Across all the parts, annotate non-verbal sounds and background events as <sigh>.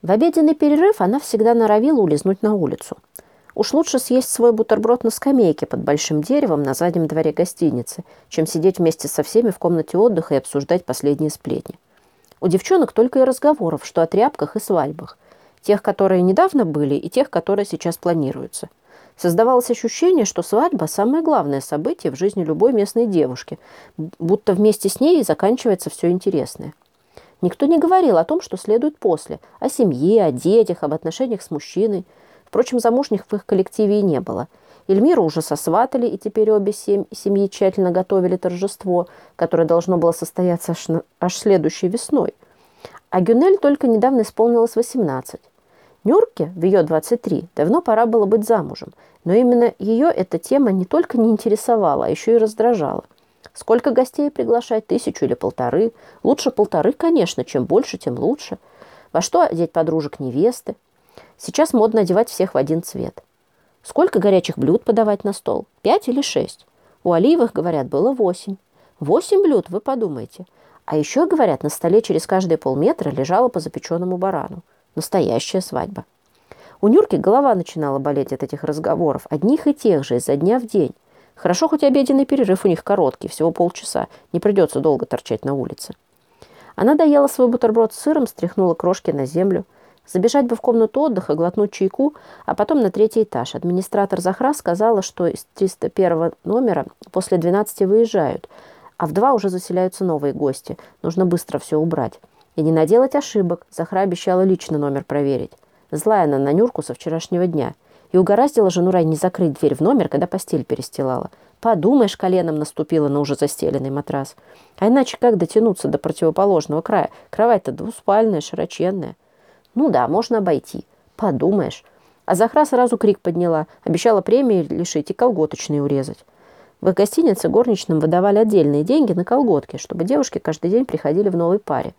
В обеденный перерыв она всегда норовила улизнуть на улицу. Уж лучше съесть свой бутерброд на скамейке под большим деревом на заднем дворе гостиницы, чем сидеть вместе со всеми в комнате отдыха и обсуждать последние сплетни. У девчонок только и разговоров, что о тряпках и свадьбах. Тех, которые недавно были, и тех, которые сейчас планируются. Создавалось ощущение, что свадьба – самое главное событие в жизни любой местной девушки, будто вместе с ней заканчивается все интересное. Никто не говорил о том, что следует после, о семье, о детях, об отношениях с мужчиной. Впрочем, замужних в их коллективе и не было. Эльмиру уже сосватали, и теперь обе семьи тщательно готовили торжество, которое должно было состояться аж, аж следующей весной. А Гюнель только недавно исполнилось 18. Нюрке, в ее 23, давно пора было быть замужем, но именно ее эта тема не только не интересовала, а еще и раздражала – Сколько гостей приглашать? Тысячу или полторы? Лучше полторы, конечно. Чем больше, тем лучше. Во что одеть подружек невесты? Сейчас модно одевать всех в один цвет. Сколько горячих блюд подавать на стол? Пять или шесть? У Оливых, говорят, было восемь. Восемь блюд, вы подумайте. А еще, говорят, на столе через каждые полметра лежало по запеченному барану. Настоящая свадьба. У Нюрки голова начинала болеть от этих разговоров, одних и тех же, изо дня в день. Хорошо, хоть обеденный перерыв у них короткий, всего полчаса. Не придется долго торчать на улице. Она доела свой бутерброд с сыром, стряхнула крошки на землю. Забежать бы в комнату отдыха, глотнуть чайку, а потом на третий этаж. Администратор Захра сказала, что из 301 номера после 12 выезжают, а в два уже заселяются новые гости. Нужно быстро все убрать. И не наделать ошибок. Захра обещала лично номер проверить. Злая она на Нюрку со вчерашнего дня – и угораздила жену Рай не закрыть дверь в номер, когда постель перестилала. Подумаешь, коленом наступила на уже застеленный матрас. А иначе как дотянуться до противоположного края? Кровать-то двуспальная, широченная. Ну да, можно обойти. Подумаешь. А Захра сразу крик подняла. Обещала премии лишить и колготочные урезать. В гостинице горничным выдавали отдельные деньги на колготки, чтобы девушки каждый день приходили в новой паре.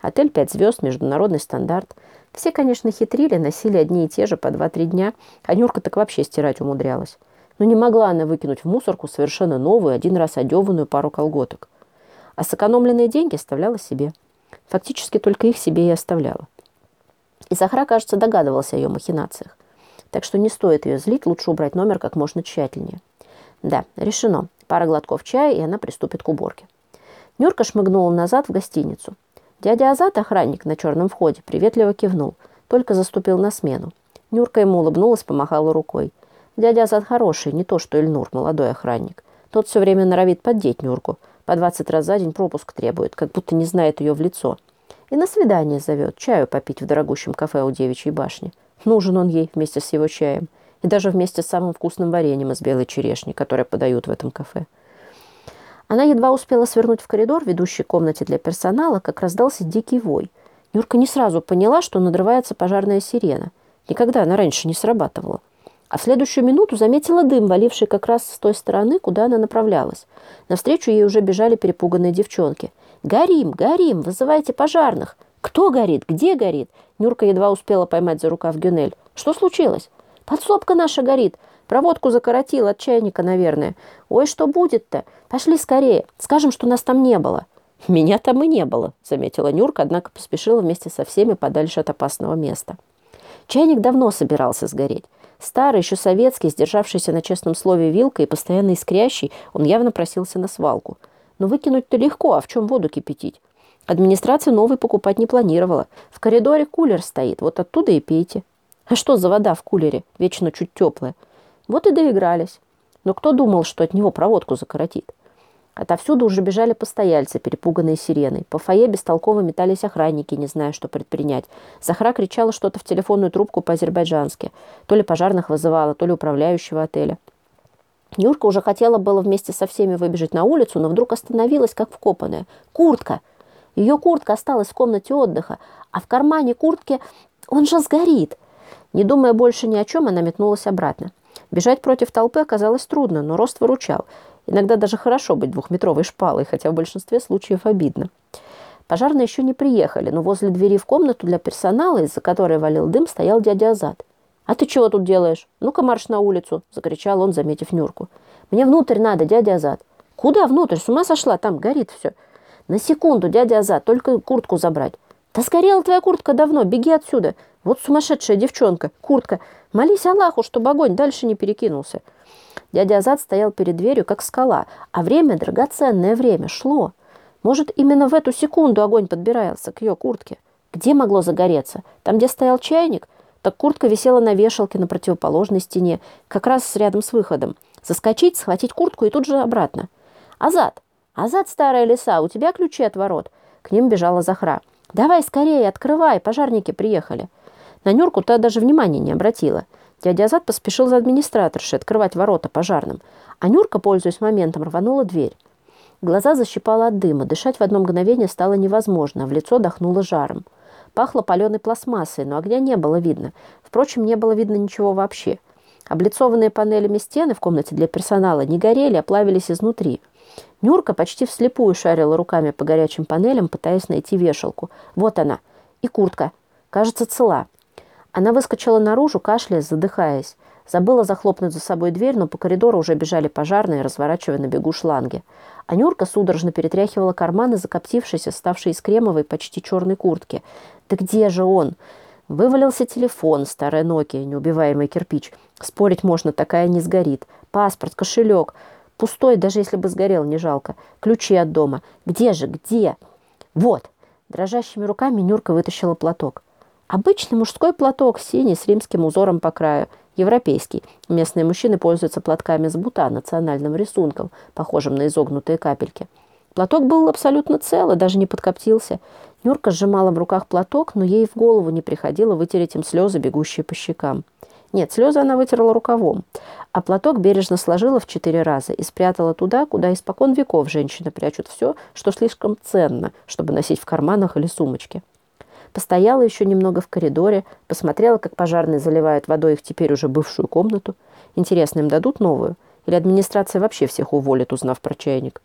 Отель «Пять звезд», международный стандарт. Все, конечно, хитрили, носили одни и те же по два-три дня, а Нюрка так вообще стирать умудрялась. Но не могла она выкинуть в мусорку совершенно новую, один раз одеванную пару колготок. А сэкономленные деньги оставляла себе. Фактически только их себе и оставляла. И Сахра, кажется, догадывался о ее махинациях. Так что не стоит ее злить, лучше убрать номер как можно тщательнее. Да, решено. Пара глотков чая, и она приступит к уборке. Нюрка шмыгнула назад в гостиницу. Дядя Азат, охранник на черном входе, приветливо кивнул, только заступил на смену. Нюрка ему улыбнулась, помахала рукой. Дядя Азат хороший, не то что Ильнур, молодой охранник. Тот все время норовит поддеть Нюрку. По двадцать раз за день пропуск требует, как будто не знает ее в лицо. И на свидание зовет, чаю попить в дорогущем кафе у девичьей башни. Нужен он ей вместе с его чаем. И даже вместе с самым вкусным вареньем из белой черешни, которое подают в этом кафе. Она едва успела свернуть в коридор, ведущий к комнате для персонала, как раздался дикий вой. Юрка не сразу поняла, что надрывается пожарная сирена. Никогда она раньше не срабатывала. А в следующую минуту заметила дым, валивший как раз с той стороны, куда она направлялась. Навстречу ей уже бежали перепуганные девчонки. «Горим! Горим! Вызывайте пожарных!» «Кто горит? Где горит?» Нюрка едва успела поймать за рукав Гюнель. «Что случилось?» «Подсобка наша горит! Проводку закоротил от чайника, наверное. Ой, что будет-то? Пошли скорее. Скажем, что нас там не было. Меня там и не было, заметила Нюрка, однако поспешила вместе со всеми подальше от опасного места. Чайник давно собирался сгореть. Старый, еще советский, сдержавшийся на честном слове вилкой и постоянно искрящий, он явно просился на свалку. Но выкинуть-то легко, а в чем воду кипятить? Администрация новый покупать не планировала. В коридоре кулер стоит, вот оттуда и пейте. А что за вода в кулере, вечно чуть теплая? Вот и доигрались. Но кто думал, что от него проводку закоротит? Отовсюду уже бежали постояльцы, перепуганные сиреной. По фойе бестолково метались охранники, не зная, что предпринять. Захра кричала что-то в телефонную трубку по-азербайджански. То ли пожарных вызывала, то ли управляющего отеля. Нюрка уже хотела было вместе со всеми выбежать на улицу, но вдруг остановилась, как вкопанная. Куртка! Ее куртка осталась в комнате отдыха, а в кармане куртки он же сгорит. Не думая больше ни о чем, она метнулась обратно. Бежать против толпы оказалось трудно, но рост выручал. Иногда даже хорошо быть двухметровой шпалой, хотя в большинстве случаев обидно. Пожарные еще не приехали, но возле двери в комнату для персонала, из-за которой валил дым, стоял дядя Азат. «А ты чего тут делаешь? Ну-ка марш на улицу!» – закричал он, заметив Нюрку. «Мне внутрь надо, дядя Азат!» «Куда внутрь? С ума сошла, там горит все!» «На секунду, дядя Азат, только куртку забрать!» «Да сгорела твоя куртка давно, беги отсюда! Вот сумасшедшая девчонка, куртка! Молись Аллаху, чтобы огонь дальше не перекинулся!» Дядя Азат стоял перед дверью, как скала, а время, драгоценное время, шло. Может, именно в эту секунду огонь подбирался к ее куртке. Где могло загореться? Там, где стоял чайник? Так куртка висела на вешалке на противоположной стене, как раз рядом с выходом. Заскочить, схватить куртку и тут же обратно. «Азат! Азат, старая лиса, у тебя ключи от ворот!» К ним бежала Захра. «Давай скорее, открывай, пожарники приехали!» На Нюрку та даже внимания не обратила. Дядя Азат поспешил за администраторшей открывать ворота пожарным, а Нюрка, пользуясь моментом, рванула дверь. Глаза защипала от дыма, дышать в одно мгновение стало невозможно, в лицо дохнуло жаром. Пахло паленой пластмассой, но огня не было видно. Впрочем, не было видно ничего вообще. Облицованные панелями стены в комнате для персонала не горели, а плавились изнутри. Нюрка почти вслепую шарила руками по горячим панелям, пытаясь найти вешалку. Вот она. И куртка. Кажется, цела. Она выскочила наружу, кашляя, задыхаясь. Забыла захлопнуть за собой дверь, но по коридору уже бежали пожарные, разворачивая на бегу шланги. А Нюрка судорожно перетряхивала карманы, закоптившейся, ставшей из кремовой, почти черной куртки. «Да где же он?» Вывалился телефон, старая Nokia, неубиваемый кирпич. Спорить можно, такая не сгорит. Паспорт, кошелек. Пустой, даже если бы сгорел, не жалко. Ключи от дома. Где же, где? Вот. Дрожащими руками Нюрка вытащила платок. Обычный мужской платок, синий, с римским узором по краю. Европейский. Местные мужчины пользуются платками с бута, национальным рисунком, похожим на изогнутые капельки. Платок был абсолютно цел и даже не подкоптился. Нюрка сжимала в руках платок, но ей в голову не приходило вытереть им слезы, бегущие по щекам. Нет, слезы она вытерла рукавом, а платок бережно сложила в четыре раза и спрятала туда, куда испокон веков женщины прячут все, что слишком ценно, чтобы носить в карманах или сумочке. Постояла еще немного в коридоре, посмотрела, как пожарные заливают водой их теперь уже бывшую комнату. Интересно, им дадут новую? Или администрация вообще всех уволит, узнав про чайник?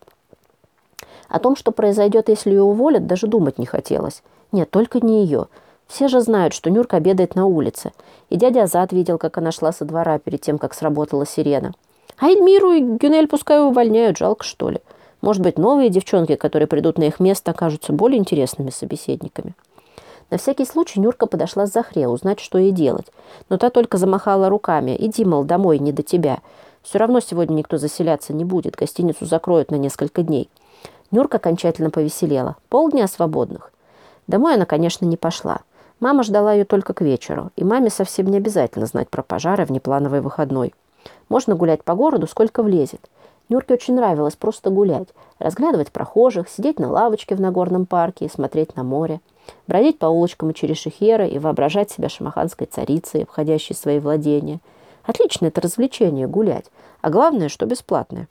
О том, что произойдет, если ее уволят, даже думать не хотелось. Нет, только не ее. Все же знают, что Нюрка обедает на улице. И дядя Азат видел, как она шла со двора перед тем, как сработала сирена. А Эльмиру и Гюнель пускай увольняют, жалко что ли. Может быть, новые девчонки, которые придут на их место, окажутся более интересными собеседниками. На всякий случай Нюрка подошла с Захре, узнать, что ей делать. Но та только замахала руками. «Иди, мол, домой, не до тебя. Все равно сегодня никто заселяться не будет. Гостиницу закроют на несколько дней». Нюрка окончательно повеселела. Полдня свободных. Домой она, конечно, не пошла. Мама ждала ее только к вечеру, и маме совсем не обязательно знать про пожары в неплановый выходной. Можно гулять по городу, сколько влезет. Нюрке очень нравилось просто гулять, разглядывать прохожих, сидеть на лавочке в Нагорном парке и смотреть на море, бродить по улочкам и через Шехера и воображать себя шамаханской царицей, входящей в свои владения. Отличное это развлечение – гулять. А главное, что бесплатное.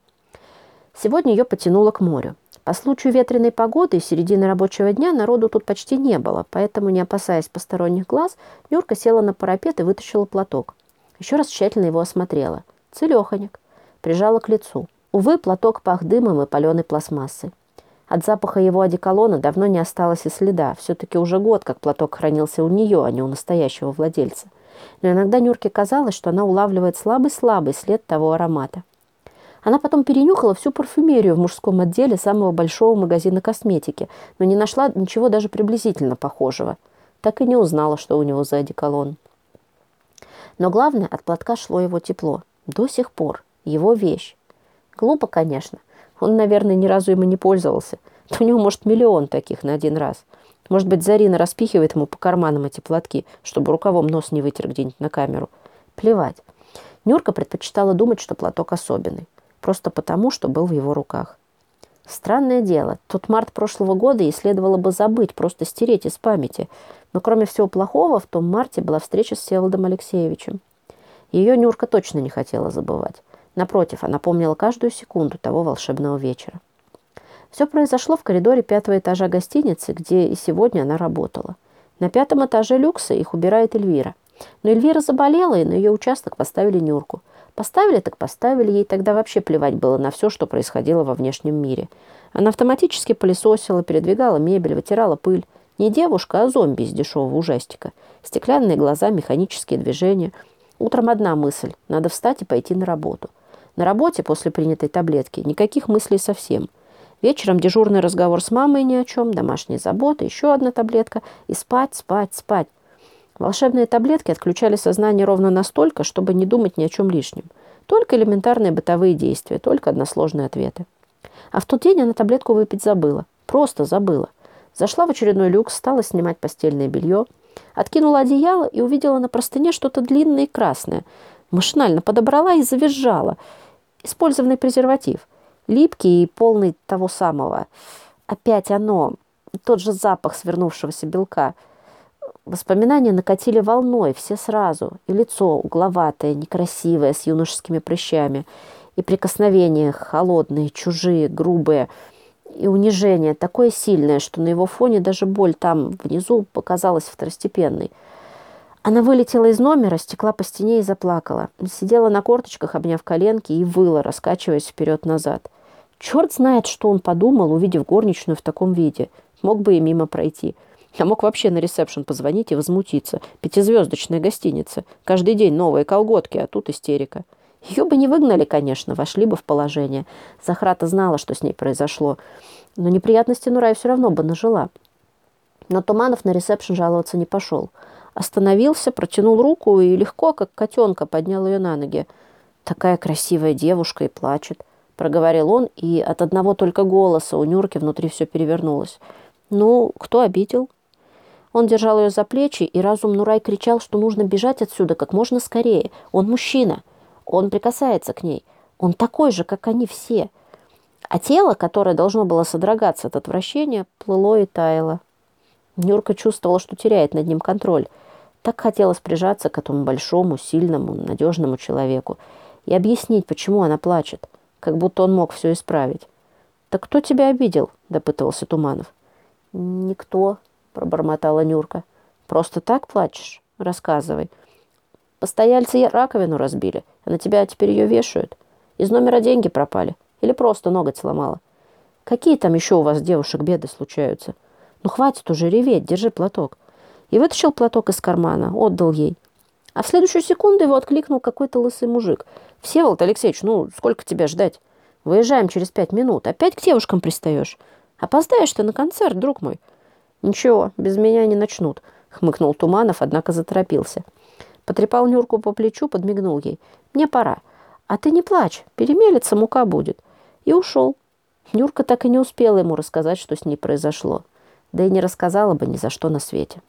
Сегодня ее потянуло к морю. По случаю ветреной погоды и середины рабочего дня народу тут почти не было, поэтому, не опасаясь посторонних глаз, Нюрка села на парапет и вытащила платок. Еще раз тщательно его осмотрела. Целеханик. Прижала к лицу. Увы, платок пах дымом и паленой пластмассой. От запаха его одеколона давно не осталось и следа. Все-таки уже год, как платок хранился у нее, а не у настоящего владельца. Но иногда Нюрке казалось, что она улавливает слабый-слабый след того аромата. Она потом перенюхала всю парфюмерию в мужском отделе самого большого магазина косметики, но не нашла ничего даже приблизительно похожего. Так и не узнала, что у него за одеколон. Но главное, от платка шло его тепло. До сих пор. Его вещь. Глупо, конечно. Он, наверное, ни разу и не пользовался. <laughs> У него, может, миллион таких на один раз. Может быть, Зарина распихивает ему по карманам эти платки, чтобы рукавом нос не вытер где-нибудь на камеру. Плевать. Нюрка предпочитала думать, что платок особенный просто потому, что был в его руках. Странное дело, тот март прошлого года ей следовало бы забыть, просто стереть из памяти. Но кроме всего плохого, в том марте была встреча с Всеволодом Алексеевичем. Ее Нюрка точно не хотела забывать. Напротив, она помнила каждую секунду того волшебного вечера. Все произошло в коридоре пятого этажа гостиницы, где и сегодня она работала. На пятом этаже люкса их убирает Эльвира. Но Эльвира заболела, и на ее участок поставили Нюрку – Поставили, так поставили. Ей тогда вообще плевать было на все, что происходило во внешнем мире. Она автоматически пылесосила, передвигала мебель, вытирала пыль. Не девушка, а зомби из дешевого ужастика. Стеклянные глаза, механические движения. Утром одна мысль – надо встать и пойти на работу. На работе после принятой таблетки никаких мыслей совсем. Вечером дежурный разговор с мамой ни о чем, домашние заботы, еще одна таблетка и спать, спать, спать. Волшебные таблетки отключали сознание ровно настолько, чтобы не думать ни о чем лишнем. Только элементарные бытовые действия, только односложные ответы. А в тот день она таблетку выпить забыла. Просто забыла. Зашла в очередной люкс, стала снимать постельное белье, откинула одеяло и увидела на простыне что-то длинное и красное. Машинально подобрала и завизжала. Использованный презерватив – липкий и полный того самого. Опять оно, тот же запах свернувшегося белка. Воспоминания накатили волной, все сразу. И лицо угловатое, некрасивое, с юношескими прыщами. И прикосновения холодные, чужие, грубые. И унижение такое сильное, что на его фоне даже боль там внизу показалась второстепенной. Она вылетела из номера, стекла по стене и заплакала. Сидела на корточках, обняв коленки, и выла, раскачиваясь вперед-назад. Черт знает, что он подумал, увидев горничную в таком виде. Мог бы и мимо пройти. А мог вообще на ресепшн позвонить и возмутиться. Пятизвездочная гостиница. Каждый день новые колготки, а тут истерика. Ее бы не выгнали, конечно, вошли бы в положение. Захрата знала, что с ней произошло. Но неприятности Нурай все равно бы нажила. Но Туманов на ресепшн жаловаться не пошел. Остановился, протянул руку и легко, как котенка, поднял ее на ноги. Такая красивая девушка и плачет проговорил он, и от одного только голоса у Нюрки внутри все перевернулось. «Ну, кто обидел?» Он держал ее за плечи, и разум Нурай кричал, что нужно бежать отсюда как можно скорее. Он мужчина. Он прикасается к ней. Он такой же, как они все. А тело, которое должно было содрогаться от отвращения, плыло и таяло. Нюрка чувствовала, что теряет над ним контроль. Так хотелось прижаться к этому большому, сильному, надежному человеку и объяснить, почему она плачет как будто он мог все исправить. «Так кто тебя обидел?» – допытывался Туманов. «Никто», – пробормотала Нюрка. «Просто так плачешь? Рассказывай». «Постояльцы раковину разбили, а на тебя теперь ее вешают. Из номера деньги пропали. Или просто ноготь сломала. Какие там еще у вас, девушек, беды случаются? Ну, хватит уже реветь, держи платок». И вытащил платок из кармана, отдал ей. А в следующую секунду его откликнул какой-то лысый мужик – «Всеволод Алексеевич, ну, сколько тебя ждать? Выезжаем через пять минут. Опять к девушкам пристаешь? Опоздаешь ты на концерт, друг мой». «Ничего, без меня не начнут», — хмыкнул Туманов, однако заторопился. Потрепал Нюрку по плечу, подмигнул ей. «Мне пора. А ты не плачь, перемелется, мука будет». И ушел. Нюрка так и не успела ему рассказать, что с ней произошло. Да и не рассказала бы ни за что на свете.